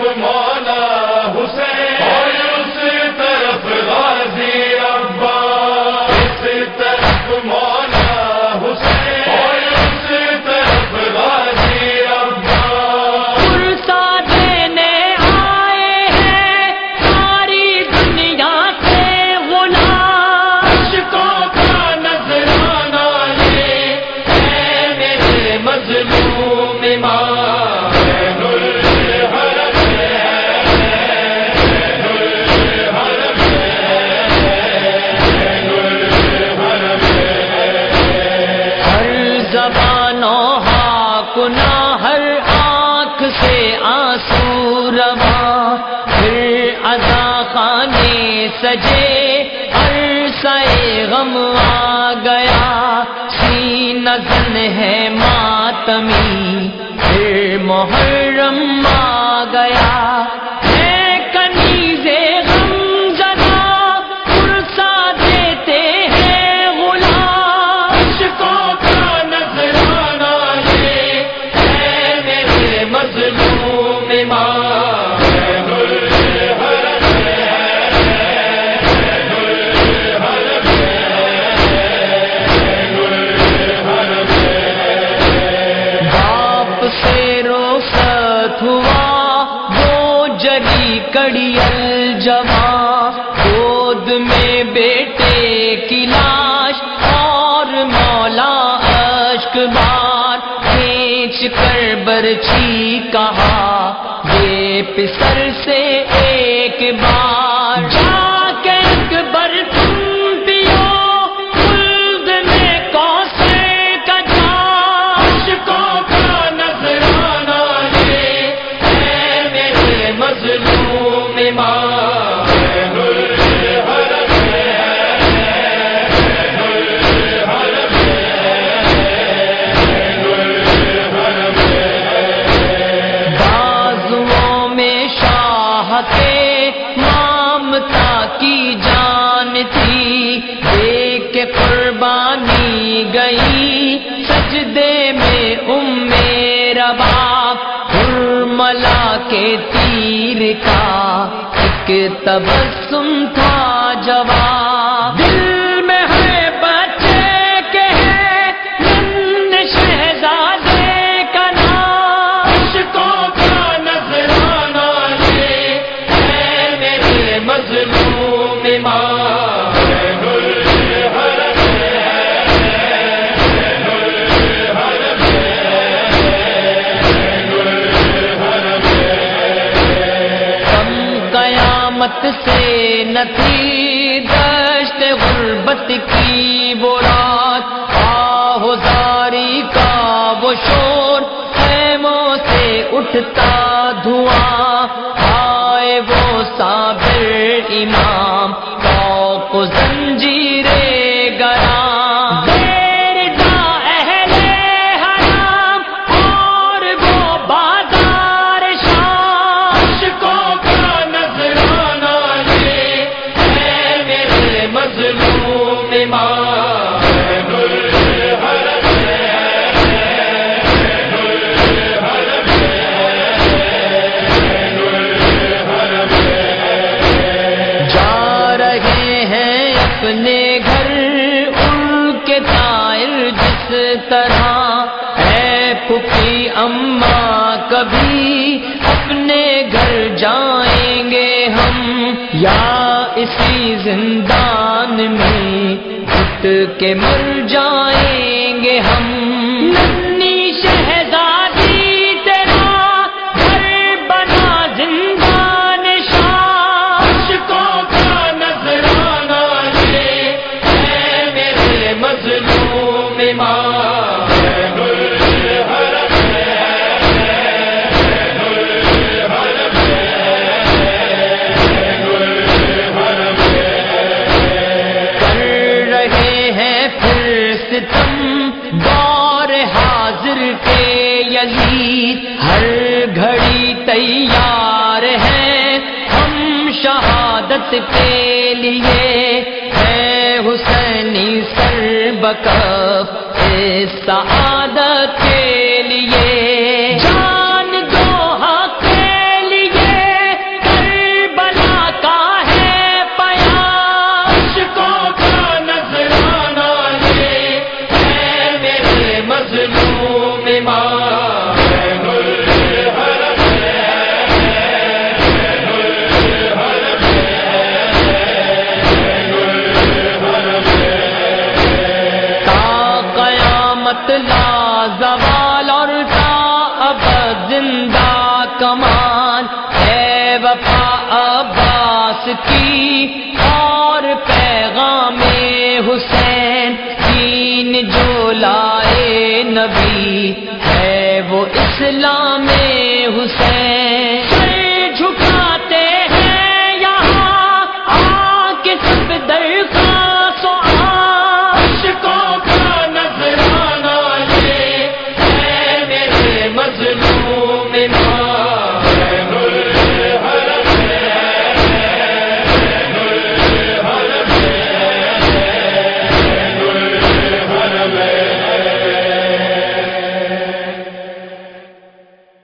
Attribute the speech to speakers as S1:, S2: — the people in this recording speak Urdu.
S1: مولا حسین
S2: سجے عرصہ غم آ گیا۔ سینہ زن ہے ماتمی پھر محرم آ گیا۔ گود میں بیٹے کی لاش اور مولا اشک بار کھینچ کر برچھی کہا یہ پسر سے ایک بار جا کے جانی گئی سجدے میں ام ربا باپ ملا کے تیر کا ایک تبسم تھا جواب قیامت سے نہ تھی دشت غربت کی وہ رات، آہوزاری کا وہ شور، خیموں سے اٹھتا دھواں، آئے وہ صابر امام فوق اپنے گھر ان کے طائر جس طرح ہے پھپھی اماں، کبھی اپنے گھر جائیں گے ہم یا اسی زندان میں کے مر جائیں گے ہم۔ تم دور حاضر کے یزید ہر گھڑی تیار ہیں ہم شہادت کے لیے ہے حسینی سر بکف۔ سعادت کے زوال اور تا اب زندہ کمان ہے وفا عباس کی اور پیغام حسین تین جو لائے نبی ہے وہ اسلام حسین